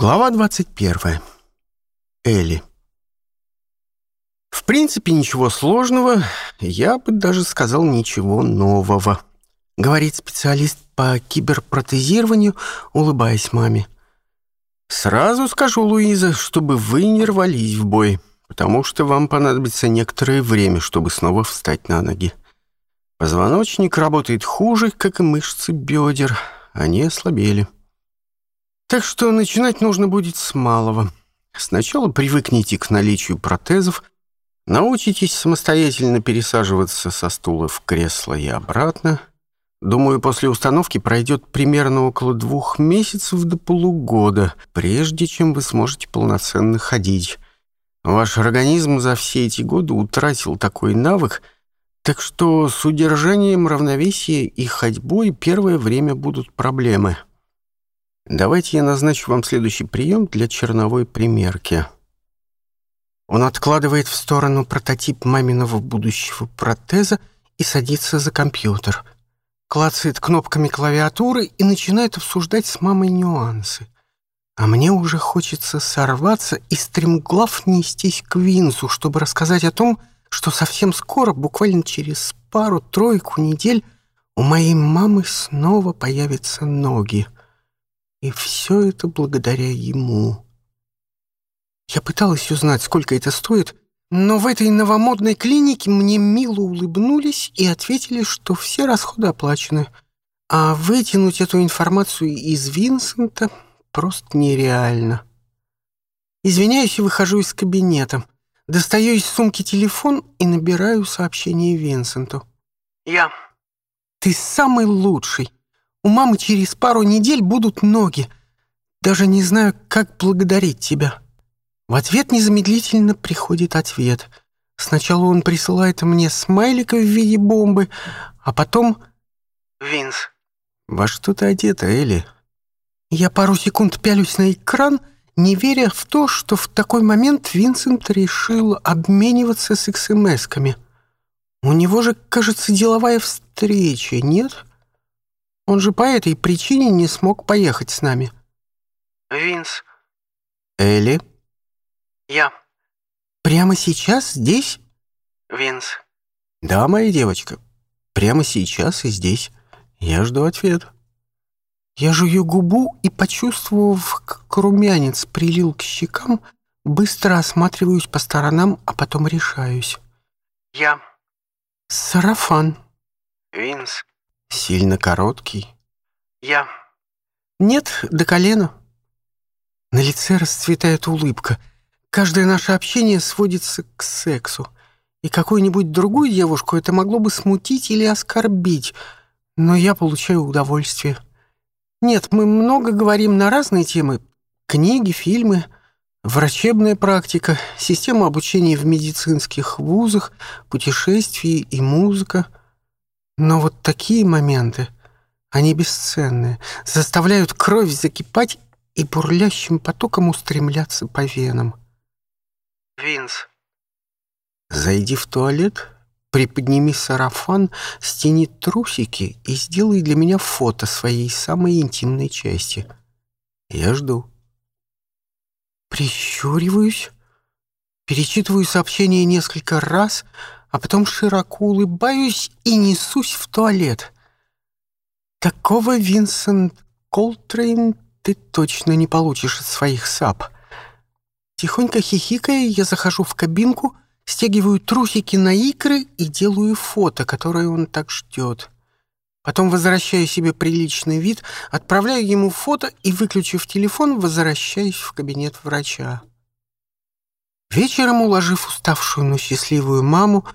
Глава 21. Элли. В принципе, ничего сложного, я бы даже сказал ничего нового. Говорит специалист по киберпротезированию, улыбаясь маме. Сразу скажу, Луиза, чтобы вы не рвались в бой, потому что вам понадобится некоторое время, чтобы снова встать на ноги. Позвоночник работает хуже, как и мышцы бедер. Они ослабели. — так что начинать нужно будет с малого. Сначала привыкните к наличию протезов, научитесь самостоятельно пересаживаться со стула в кресло и обратно. Думаю, после установки пройдет примерно около двух месяцев до полугода, прежде чем вы сможете полноценно ходить. Ваш организм за все эти годы утратил такой навык, так что с удержанием равновесия и ходьбой первое время будут проблемы. Давайте я назначу вам следующий прием для черновой примерки. Он откладывает в сторону прототип маминого будущего протеза и садится за компьютер. Клацает кнопками клавиатуры и начинает обсуждать с мамой нюансы. А мне уже хочется сорваться и стремглав нестись к Винсу, чтобы рассказать о том, что совсем скоро, буквально через пару-тройку недель, у моей мамы снова появятся ноги — и все это благодаря ему. Я пыталась узнать, сколько это стоит, но в этой новомодной клинике мне мило улыбнулись и ответили, что все расходы оплачены. А вытянуть эту информацию из Винсента просто нереально. Извиняюсь и выхожу из кабинета. Достаю из сумки телефон и набираю сообщение Винсенту. «Я. Ты самый лучший. У мамы через пару недель будут ноги. Даже не знаю, как благодарить тебя». В ответ незамедлительно приходит ответ. Сначала он присылает мне смайлика в виде бомбы, а потом... «Винс». «Во что ты одета, Элли?» Я пару секунд пялюсь на экран, не веря в то, что в такой момент Винсент решил обмениваться с СМС-ками. У него же, кажется, деловая встреча, нет? Он же по этой причине не смог поехать с нами. Винс. Элли. Я. Прямо сейчас здесь? Винс. Да, моя девочка. Прямо сейчас и здесь. Я жду ответ. Я жую губу и, почувствовав, как румянец прилил к щекам, быстро осматриваюсь по сторонам, а потом решаюсь. Я. Сарафан. Винс. Сильно короткий. Я. Нет, до колена. На лице расцветает улыбка. Каждое наше общение сводится к сексу. И какую-нибудь другую девушку это могло бы смутить или оскорбить, но я получаю удовольствие. Нет, мы много говорим на разные темы. Книги, фильмы, врачебная практика, система обучения в медицинских вузах, путешествия и музыка — но вот такие моменты, они бесценные, заставляют кровь закипать и бурлящим потоком устремляться по венам. Винс. Зайди в туалет, приподними сарафан, стяни трусики и сделай для меня фото своей самой интимной части. Я жду. Прищуриваюсь, Перечитываю сообщение несколько раз, а потом широко улыбаюсь и несусь в туалет. Такого, Винсент Колтрейн, ты точно не получишь от своих сап. Тихонько хихикая, я захожу в кабинку, стягиваю трусики на икры и делаю фото, которое он так ждет. Потом возвращаю себе приличный вид, отправляю ему фото и, выключив телефон, возвращаюсь в кабинет врача. Вечером, уложив уставшую, но счастливую маму,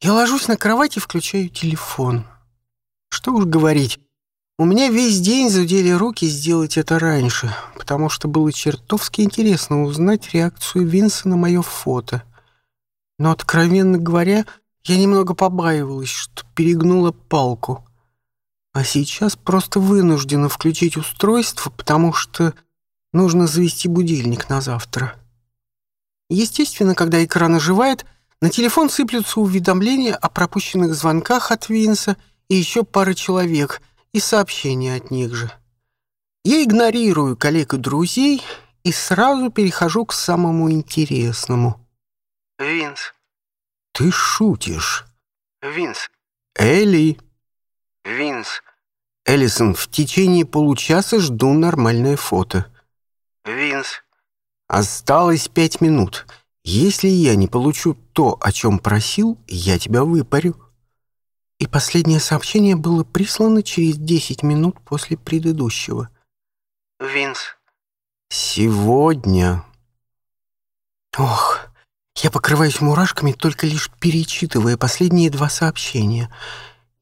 я ложусь на кровать и включаю телефон. Что уж говорить, у меня весь день зудели руки сделать это раньше, потому что было чертовски интересно узнать реакцию Винса на мое фото. Но, откровенно говоря, я немного побаивалась, что перегнула палку. А сейчас просто вынуждена включить устройство, потому что нужно завести будильник на завтра. Естественно, когда экран оживает, на телефон сыплются уведомления о пропущенных звонках от Винса и еще пары человек, и сообщения от них же. Я игнорирую коллег и друзей и сразу перехожу к самому интересному. «Винс». «Ты шутишь». «Винс». «Элли». «Винс». «Эллисон, в течение получаса жду нормальное фото». «Винс». Осталось пять минут. Если я не получу то, о чем просил, я тебя выпарю». И последнее сообщение было прислано через 10 минут после предыдущего. «Винс». «Сегодня». «Ох, я покрываюсь мурашками, только лишь перечитывая последние два сообщения.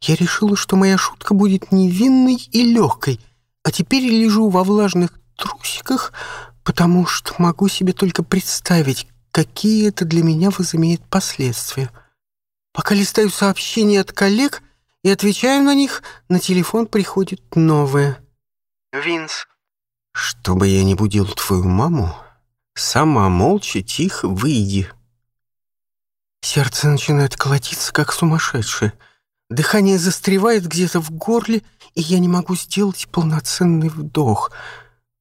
Я решила, что моя шутка будет невинной и легкой, а теперь лежу во влажных трусиках, потому что могу себе только представить, какие это для меня возымеет последствия. Пока листаю сообщения от коллег и отвечаю на них, на телефон приходит новое. Винс. Чтобы я не будил твою маму, сама молча тихо выйди. Сердце начинает колотиться, как сумасшедшее. Дыхание застревает где-то в горле, и я не могу сделать полноценный вдох —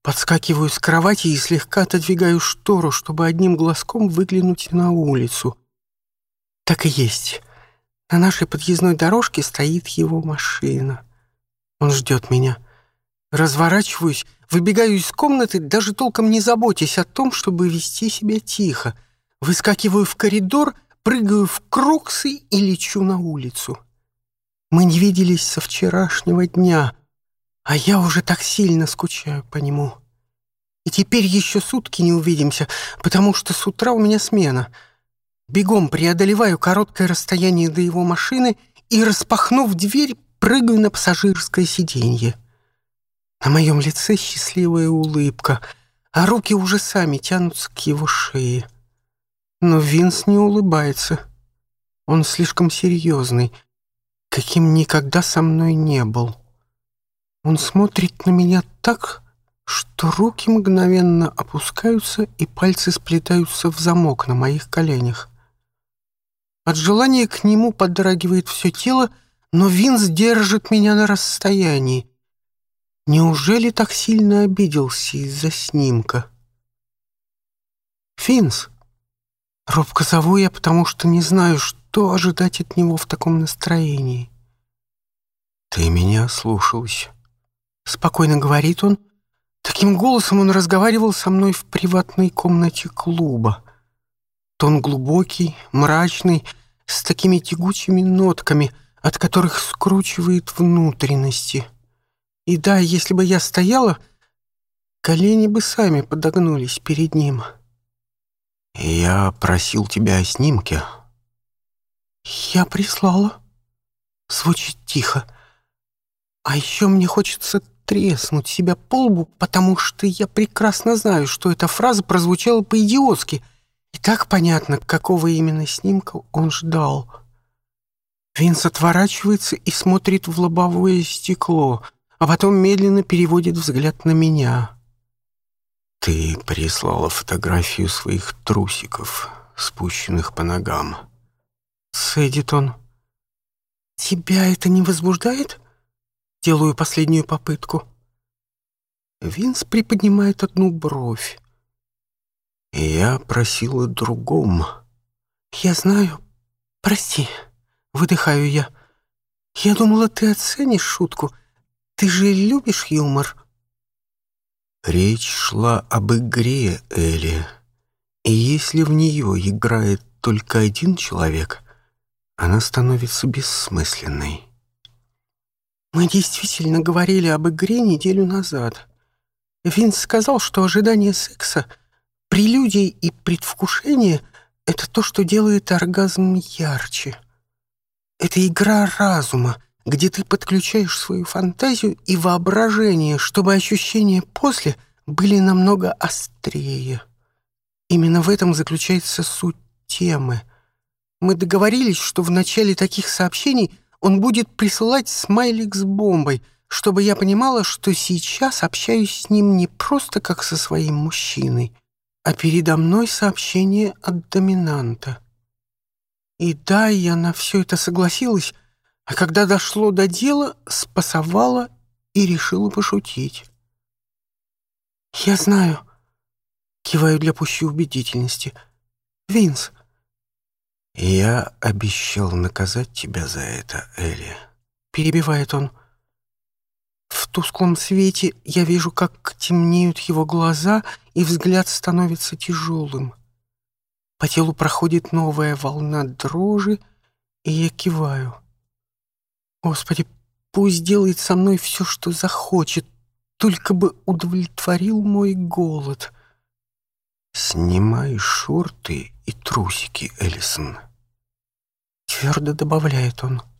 Подскакиваю с кровати и слегка отодвигаю штору, чтобы одним глазком выглянуть на улицу. Так и есть. На нашей подъездной дорожке стоит его машина. Он ждет меня. Разворачиваюсь, выбегаю из комнаты, даже толком не заботясь о том, чтобы вести себя тихо. Выскакиваю в коридор, прыгаю в кроксы и лечу на улицу. Мы не виделись со вчерашнего дня — а я уже так сильно скучаю по нему. И теперь еще сутки не увидимся, потому что с утра у меня смена. Бегом преодолеваю короткое расстояние до его машины и, распахнув дверь, прыгаю на пассажирское сиденье. На моем лице счастливая улыбка, а руки уже сами тянутся к его шее. Но Винс не улыбается. Он слишком серьезный, каким никогда со мной не был. Он смотрит на меня так, что руки мгновенно опускаются и пальцы сплетаются в замок на моих коленях. От желания к нему подрагивает все тело, но Винс держит меня на расстоянии. Неужели так сильно обиделся из-за снимка? Финс, робко зову я, потому что не знаю, что ожидать от него в таком настроении. Ты меня слушался. Спокойно говорит он. Таким голосом он разговаривал со мной в приватной комнате клуба. Тон глубокий, мрачный, с такими тягучими нотками, от которых скручивает внутренности. И да, если бы я стояла, колени бы сами подогнулись перед ним. «Я просил тебя о снимке». «Я прислала». Звучит тихо. «А еще мне хочется треснуть себя по лбу, потому что я прекрасно знаю, что эта фраза прозвучала по-идиотски. И так понятно, какого именно снимка он ждал. Винс отворачивается и смотрит в лобовое стекло, а потом медленно переводит взгляд на меня. «Ты прислала фотографию своих трусиков, спущенных по ногам». Сэдит он. «Тебя это не возбуждает?» Делаю последнюю попытку. Винс приподнимает одну бровь. «Я просила другом». «Я знаю. Прости», — выдыхаю я. «Я думала, ты оценишь шутку. Ты же любишь юмор». Речь шла об игре Элли. И если в нее играет только один человек, она становится бессмысленной. Мы действительно говорили об игре неделю назад. Вин сказал, что ожидание секса, прелюдии и предвкушение — это то, что делает оргазм ярче. Это игра разума, где ты подключаешь свою фантазию и воображение, чтобы ощущения после были намного острее. Именно в этом заключается суть темы. Мы договорились, что в начале таких сообщений он будет присылать смайлик с бомбой, чтобы я понимала, что сейчас общаюсь с ним не просто как со своим мужчиной, а передо мной сообщение от доминанта. И да, я на все это согласилась, а когда дошло до дела, спасовала и решила пошутить. «Я знаю», — киваю для пущей убедительности, — «Винс». «Я обещал наказать тебя за это, Элли», — перебивает он, — в тусклом свете я вижу, как темнеют его глаза, и взгляд становится тяжелым. По телу проходит новая волна дрожи, и я киваю. Господи, пусть делает со мной все, что захочет, только бы удовлетворил мой голод. «Снимай шорты и трусики, Эллисон», — твердо добавляет он. —